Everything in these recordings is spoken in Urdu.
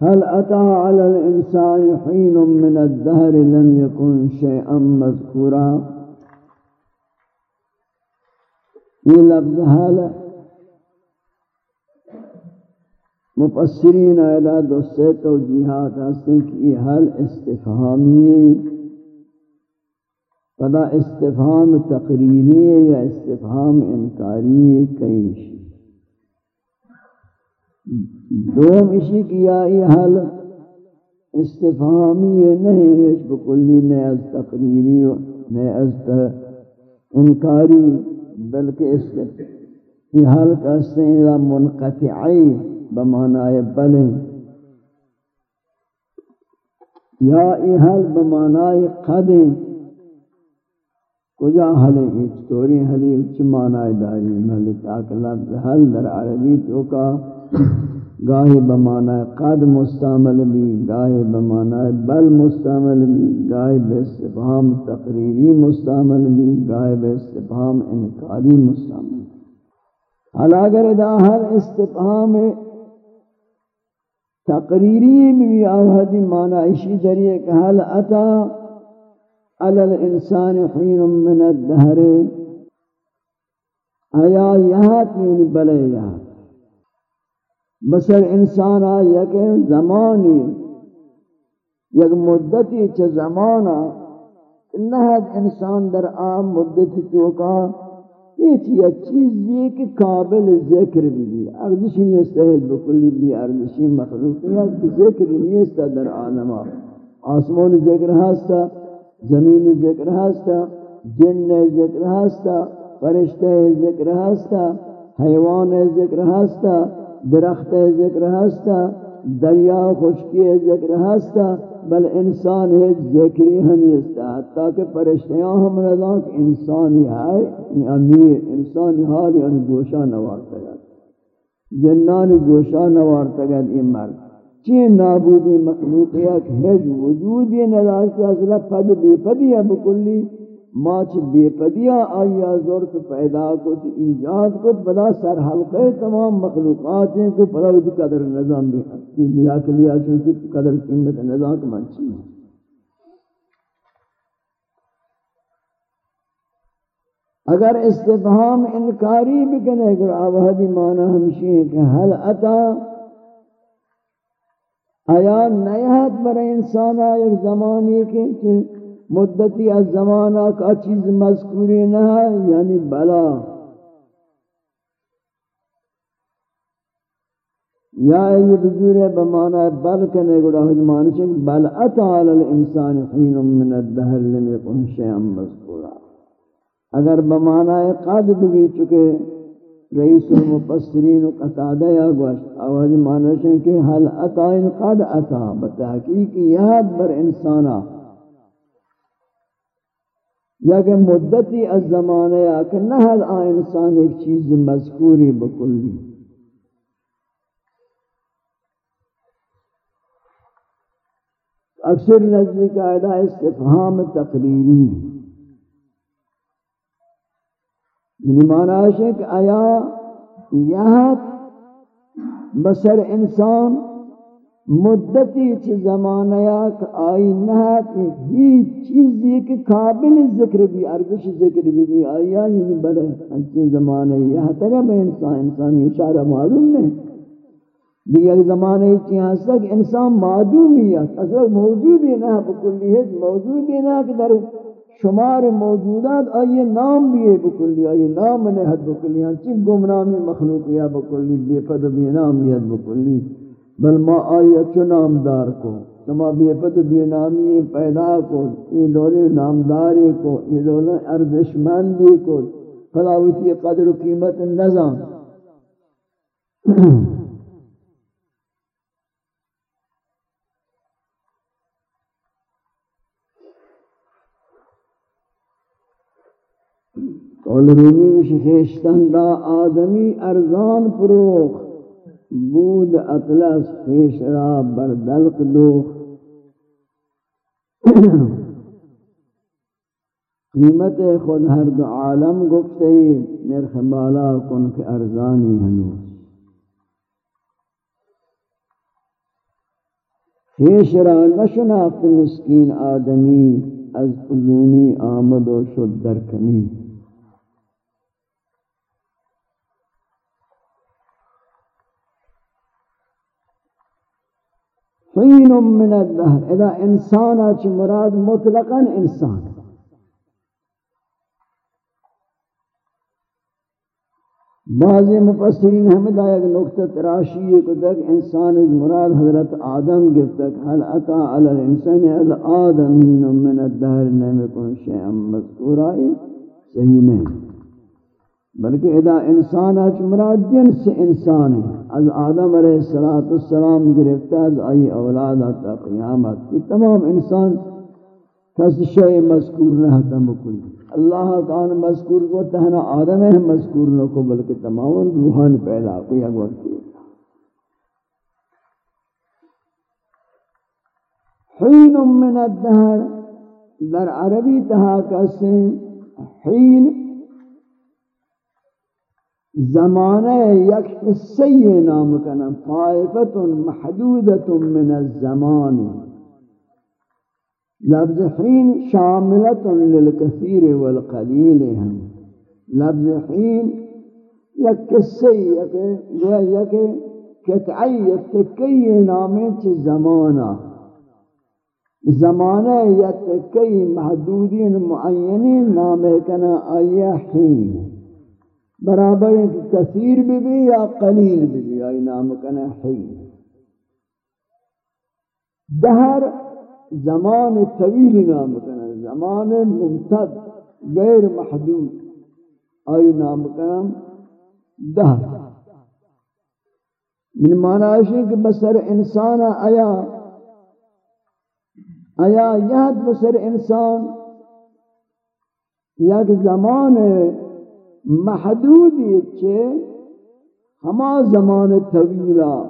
هل أتى على الإنسان حين من الدهر لم يكن شيئا مذكورا؟ یہ لفظ حال مفسرین آئلہ دو سے توجیحات ہستیں کہ یہ حال استفہامی پدا استفہام تقریری یا استفہام انکاری کئی دوم اشی کیا یہ حال استفہامی نہیں ہے بکلی نئے از تقریری نئے از انکاری، بلکہ اس یہ حال کا سینہ منقطعی بمعنی بلیں۔ یا یہ حال بمعنی قدیں۔ کجا حل ایچ توری حلی اچ معنی داری محلی تاک لفظ حل در عربی تو کا گاہی بمعنی قد مستعمل بھی، گاہی بمعنی بل مستعمل بھی، گاہی بے استفہام تقریری مستعمل بھی، گاہی بے استفہام انکاری مستعمل حال اگر دا ہر استفہام تقریری بھی آوہدی معنی اشی دریئے کہ حل اتا علی الانسان حین من الدہر آیا یہاں تین بلے یہاں؟ بسر انسان آیا کہ زمانی، یک مدتی چھ زمانا نہد انسان در آم مدتی توکا یہ چیز چیزی کہ قابل ذکر بھی بھی ارزشی نیستا ہے بکلی بھی ارزشی مخلوقیات ذکر نیستا در عالمہ آسمان ذکر ہستا. زمین ذکر ہستا جن ذکر ہستا فرشتہ ذکر ہستا حیوان ذکر ہستا درخت ذکر ہستا دریا خشکی ذکر ہستا بل انسان ہے ذکری ہمیستا حتیٰ کہ پرشتیاں ہم رضا کہ انسانی ہے یعنی انسانی حال یعنی گوشہ نوارتا گا جنان گوشہ نوارتا گا یہ مرد. چین نابودی مخلوقیت ہے وجودی نداشتی اصلا پد بے پدی ہے بکلی ماچ بے پدیا آیا ضرورت پیدا کت، ایجاد کت، بلا سر حلقے تمام مخلوقات ہیں کو پدا وجود قدر نظام بھی بیا کے لیا چونکہ قدر قیمت نظام کا منچی ہے۔ اگر استفہام انکاری بکنے گر آوہدی معنی ہمشی ہے کہ حل اتا آیا نیہت بر انسان ایک زمانی کے مدتی از زمانہ کا چیز مذکوری نہ ہے یعنی بلا۔ یا یہ بزور بمعنی بل کنے گڑا حجمان چک، بل اتا الانسان حین من الدہر لم یکن شیئا مذکورا۔ اگر بمعنی قد بھی چکے رئیس المفسرین و قطادہ یا گوشت آواز معنی چکے کہ حل اتا ان قد اتا، بتحقیق یاد بر انسانا۔ یا کہ مدتی از زمانہ یا کہ نہ ہر انسان ایک چیز مذکوری بکلی۔ اکثر نزدی قاعدہ استفہام تقریری۔ یعنی معنی ہے کہ آیا یہاں بسر انسان مدتی چھ زمانہ کہ آئی نہ کہ ہی چیزی کہ قابل ذکر بھی، ارزش ذکر بھی بھی آئی یعنی بڑے انچے زمانہ یہاں تک میں انسان انسان اشارہ معلوم نہیں۔ دیگر زمانے چیہاں تک انسان معدوم ہی ہے اصلا موجود ہی نہ بکلی ہے موجود ہی نہ کہ در شمار موجودات، آئیے نام بھی ہے بکلی، آئیے نام نہت بکلی ہنچی گمنامی مخلوق یا بکلی، بے پد بے نام یت بکلی، بل ما آیا چو نامدار کو، تما بے پت بے نامی پیدا کو، یہ دولے نامداری کو، یہ دولے ارزشمندی کو فلاوتی قدر و قیمت نظام۔ قول رومی شخیشتن دا آدمی ارزان فروخ بود اطلس خیش را بر دلق دو قیمت خود ہر دو عالم گفتے نرخ بالا کن کے ارزانی ہنوز خیش را نشناخت مسکین آدمی، از ازونی آمد و شد در کمی حین من الدهر اذا انسانا چی مراد مطلقا انسان بعضی مفسرین ہمیں دا ایک نقطہ تراشی کو تک انسان از مراد حضرت آدم گفتک حل اتا علی الانسان از الادمین من الدهر نمی کن شیئا مذکورائی صحیح نہیں۔ بلکہ ادا انسان اچ مراد جنس انسان ہے۔ از آدم علیہ السلام گرفتہ از آئی اولاد تا قیامت۔ یہ تمام انسان کس شئی مذکور نہ تم کل اللہ کان مذکور کو تہنا آدم ہے، مذکور نہ کو، بلکہ تمام روحان پیدا کوئی اگوار کی حین من الدہر، در عربی تہا کسے حین زمانہ یک قصی نام کنا طائفت محدودت من الزمان. لفظ حین شاملت للکثیر والقلیل ہم لفظ حین یک قصی یک یک قطعی یک تکی نامی چھ زمانہ زمانہ یک تکی محدودین معینین نام کنا آیا حین. برابر ہے کہ کثیر بھی بھی یا قلیل بھی بھی، آئی نام کنا حی۔ دہر زمان طویل نام کنا زمان ممتد، غیر محدود، آئی نام کنا دہر۔ من معنی ہے کہ بسر انسان آیا آیا یاد بسر انسان یک زمان محدودی چھے، ہما زمان طویلہ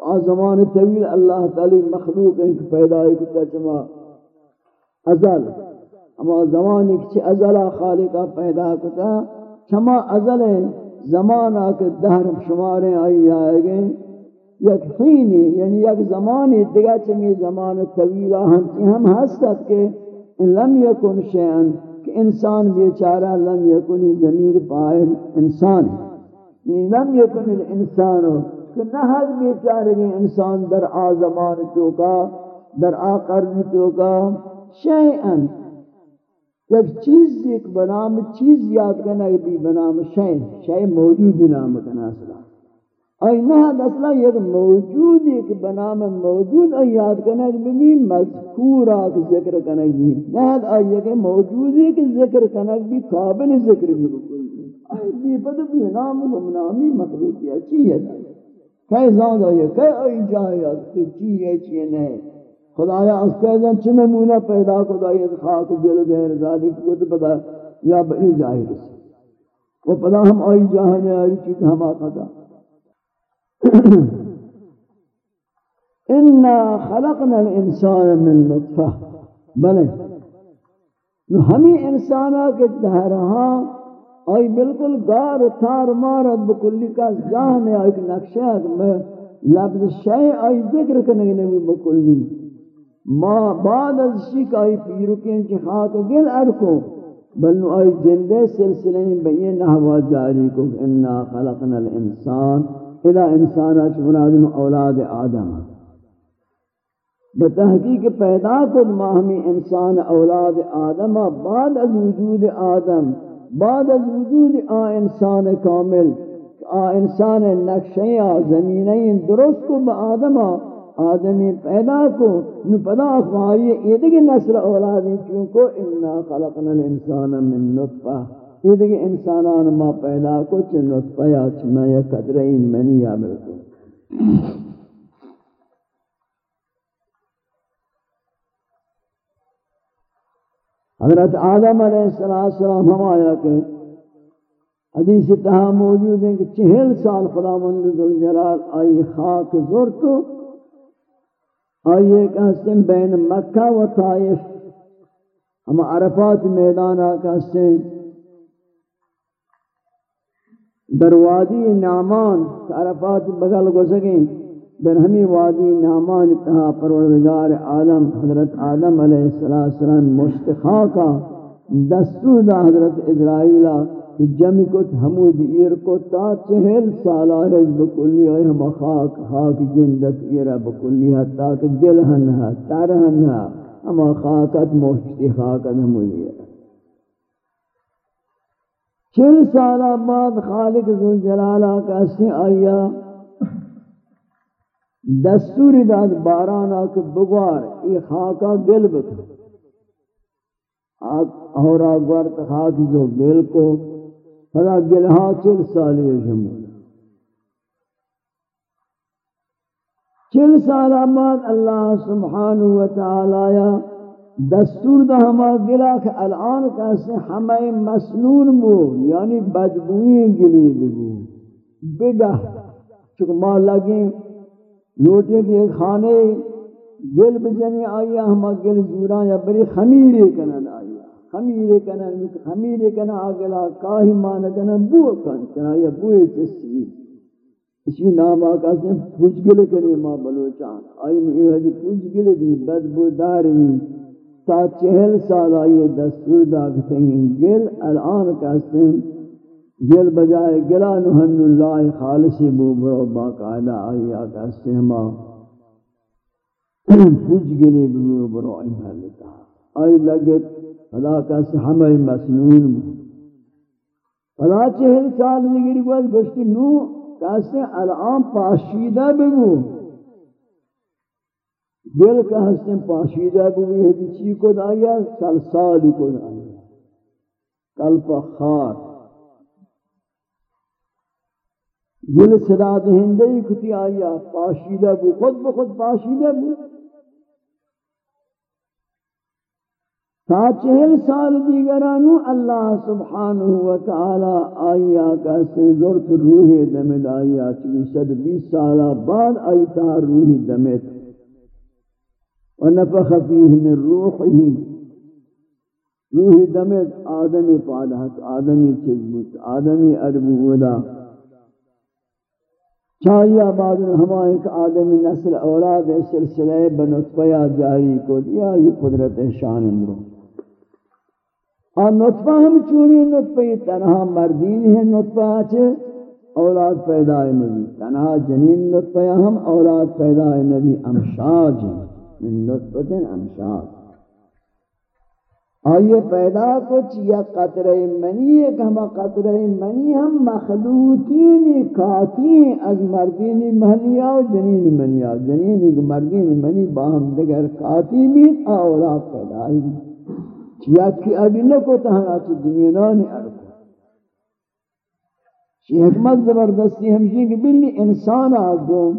آ۔ زمان طویل اللہ تعالی مخلوق ہیں کہ پیدا ہے کتا چما۔ ازل۔ ہما زمان ایک چھے ازلہ خالقہ پیدا کتا۔ چما ازل ہے زمان آکے دہر شماریں آئی آئے گئے۔ یک حینی یعنی یک زمانی دیگا چمی زمان طویلہ ہم ہم ہستت کہ ان لم یکن شیئن۔ کہ انسان بیچارہ لم یکنی ضمیر فاعل انسان یعنی لم یکن الانسان کہ نہ حد بیچارے انسان در آ زمان تو کا، در آ قرن تو کا۔ شیئن یک چیز، ایک بنام، چیز یاد کرنا بھی بنام شیئن شیئن موجود نام کنا سلام ای نہ اصلا یک موجود ایک بنام موجود ای یاد بھی مذکور آک ذکر کرنا بھی نہ ای کہ موجود ایک ذکر کرنا بھی قابل ذکر بھی بکل ای بھی پتہ بھی نام و نامی مخلوق ہے، چی ہے؟ کئی زان ہے کئی ای جائے کہ چی ہے، چی نہیں خدایا اس کے دن چھ نمونہ پیدا کو دائی خاک دل غیر ذالک کو تو پتہ یا بئی ظاہر وہ پتہ ہم آئی جہاں آئی چیز ہم آتا تھا۔ انا خلقنا الانسان من نطفہ بلے جو ہمیں انسانا کے دہرہاں آئی بالکل گار تار مارد بکلی کا جان ہے ایک نقشہ میں لفظ شیع آئی ذکر کرنے نبی بکلی۔ ما بعد از شک آئی پیرکیں چی خاک گل ارکو بلنو آئی جندے سلسلیں بین نحوہ جاری کو انا خلقنا الانسان اذا انسان اچ مراد اولاد آدم بتحقیق پیدا کد ما ہمیں انسان اولاد آدم بعد از وجود آدم، بعد از وجود آ انسان کامل، آ انسان نقشیہ زمینین درست کو با آدم آدمی پیدا کو نو پدا اخواہی یہ دیکھ نسل اولادی چونکو انا خلقنا الانسان من نطفہ یہ دیکھ انسانان ما پیدا کو چھ نطفہ یا چھ میں یا قدرہی منی یا ملکو حضرت آدم علیہ السلام ہم آیا کہ حدیث تہا موجود ہے کہ چہل سال خدا مند ذوالجلال آئی خاک زورتو آئی ایک حسن بین مکہ و طائف۔ ہم عرفات میدان آکا حسن در وادی نعمان، عرفات بغل گزگیں در ہمی وادی نعمان اتہا پروردگار عالم، حضرت آدم علیہ السلام مشتخا کا دستور دا حضرت اسرائیلہ کہ جمع کت، حمود ایر کو تا چہل سالہ رج بکلی آئی ہم خاک خاک جندت ایر بکلی حتی کہ دل ہنہا تر ہنہا ہم خاکت مشتی خاکت حمود ایر۔ چل سالہ بعد خالق ذوالجلالہ کا سے آیا دستوری داد بارانا کہ بگوار، ای خاکا گل بکن۔ اور آگوار تخاکی جو گل کو فلا گلہا چل سالی جمعہ چل سال بعد اللہ سبحانہ وتعالی دستور دا ہما گلا کہ الان کیسے ہمیں مسنون بو یعنی بدبوئی گلی بگو۔ بگہ چکہ ماں لگیں لوٹے کے کھانے گل بجنے آیا، ہما گل زورا یا بری خمیرے کنن آیا۔ خمیرے کنن خمیرے کنن آگلا، کاہی مانا کنن، بو کن چنا یا بوئے چسی۔ اسی نام آقا سے پوچھ گلے کنے ماں بلوچان۔ آئی میں حدی پوچھ گلے دی بدبو داروی تا چہل سال آئیے دستور داکتے ہیں، گل الان کہتے ہیں، گل بجائے گلا نحن اللہ خالصی بو برو باقاعدہ آئی آقا سہما پوچھ گلی بو برو آئی محلتا آئی لگت، فلا کا سہمہ مسنون فلا چہل سال دیگر گوز گوشتی نو کہتے ہیں، الان پاشیدہ بگو گل کا ہستیں پاشیدہ بگو یہ چی کو دایا سلسال کو دایا۔ کلپ خار۔ گل صدا دہندے کتی آیا، پاشیدہ بو، خود بخود پاشیدہ بو۔ تا چہل سال دیگرانو اللہ سبحانہ وتعالی آیا کا سنزورت روح دمد آیا چلی صد بیس سالہ بعد آیتا روح دمد۔ ونفخ فیہ من روحی روح دمد آدمی پادہت آدمی چزبت آدمی اربو ودا. چاہیے بعد ہمارے ایک آدمی نسل اولاد سلسلہ بنطفیہ جاری کو دیا، یہ قدرت شان امرو اور نطفہ ہم چونی نطفہ تنہا مردین ہے نطفہ چھے اولاد پیدا نبی. تنہا جنین نطفہ ہم، اولاد پیدا نبی امشاج من نطفت امشاج آئیے پیدا کچھ یا قطرہ منی ہے کہ ہما قطرہ منی، ہم مخلوطین کافی از مردین منیا و جنین منیا جنین مردین منی باہم دگر کافی بھی اولاد پیدا ہی چیا کی اگلہ کو تہنا چی دنینان ارکو. چی حکمت زبردستی ہمشی جی کہ بلی انسان آگو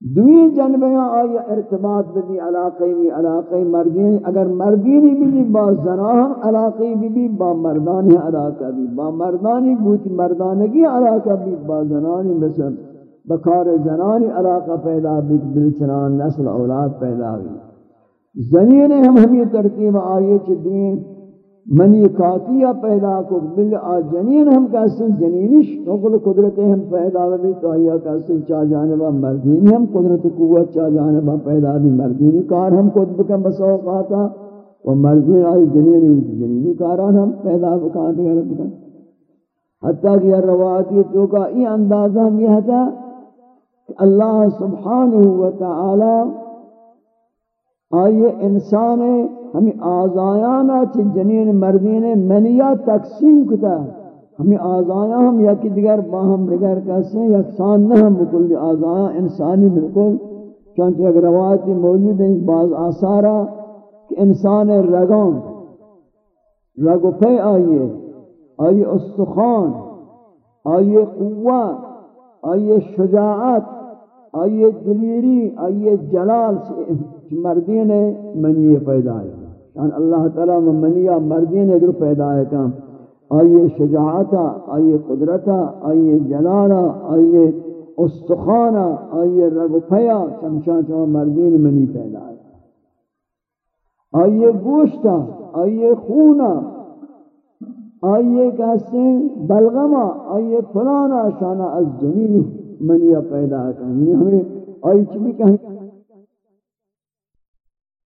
دوی جنبیاں آیا ارتباط بھی علاقی بھی علاقی مردین اگر مردینی بھی با زناہم علاقی بھی بھی، با مردانی علاقہ بھی۔ با مردانی بوتی مردانگی، علاقہ بھی۔ با زنانی مثل بکار زنانی علاقہ پیدا بھی بلچنان نسل اولاد پیدا بھی زنین ہم ہمیں ترتیب آئیے چھ دین منی کاتیہ پیدا کو بل آ جنین ہم کہتے ہیں جنینش نقل قدرت ہم پیدا بھی تو آیا کہتے ہیں چاہ جانبا مردین ہم قدرت قوت چاہ جانبا پیدا بھی مردینی کار ہم خود بکم بسوق آتا و مردین آئی جنینی ہوئی جنینی کاران ہم پیدا بکانتے ہیں بکم حتیٰ کہ یہ روایتی تو کا یہ اندازہ ہم یہ تھا کہ اللہ سبحانہ وتعالی آئیے انسان ہمیں آزایانا چھ جنین مردین منیا تقسیم کتا ہمیں آزایا ہم یکی دیگر باہم دیگر کیسے یکسان نہ ہم بکل آزایا انسانی بالکل چونکہ اگر روایتی موجود ہیں، بعض آثارا کہ انسان رگان رگو پہ آئیے آئیے استخان آئیے قوت آئیے شجاعت، آئیے دلیری، آئیے جلال مردین منی پیدا ہے شان اللہ تعالیٰ میں منیا مردین در پیدا ہے کام۔ آئیے شجاعتا، آئیے قدرتا، آئیے جلالا، آئیے استخانا، آئیے رگفیا چمشان چما مردین منی پیدا ہے۔ آئیے گوشتا، آئیے خونا، آئیے کہتے بلغما آئیے فلانا شانا از جنین منیا پیدا ہے کام۔ یعنی ہمیں آئی چمی کہ